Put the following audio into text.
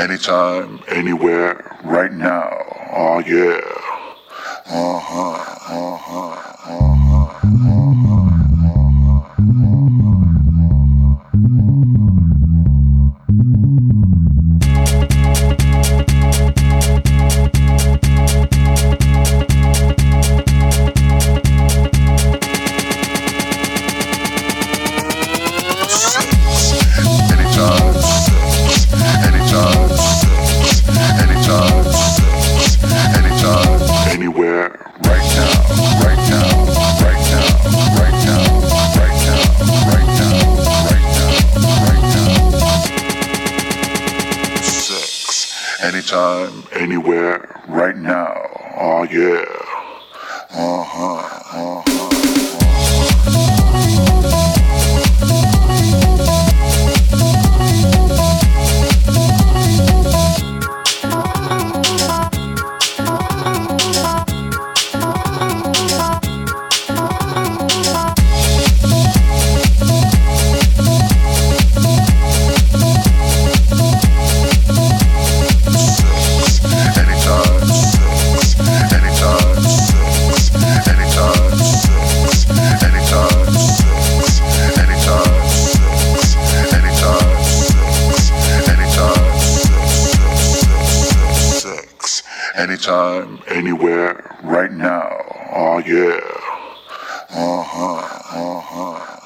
Anytime, anywhere, right now. Oh yeah. Uh huh. Uh huh. Uh huh. Anytime, anywhere, right now. Oh yeah. Uh huh. Anytime, anywhere, right now. Oh yeah. Uh huh. Uh huh.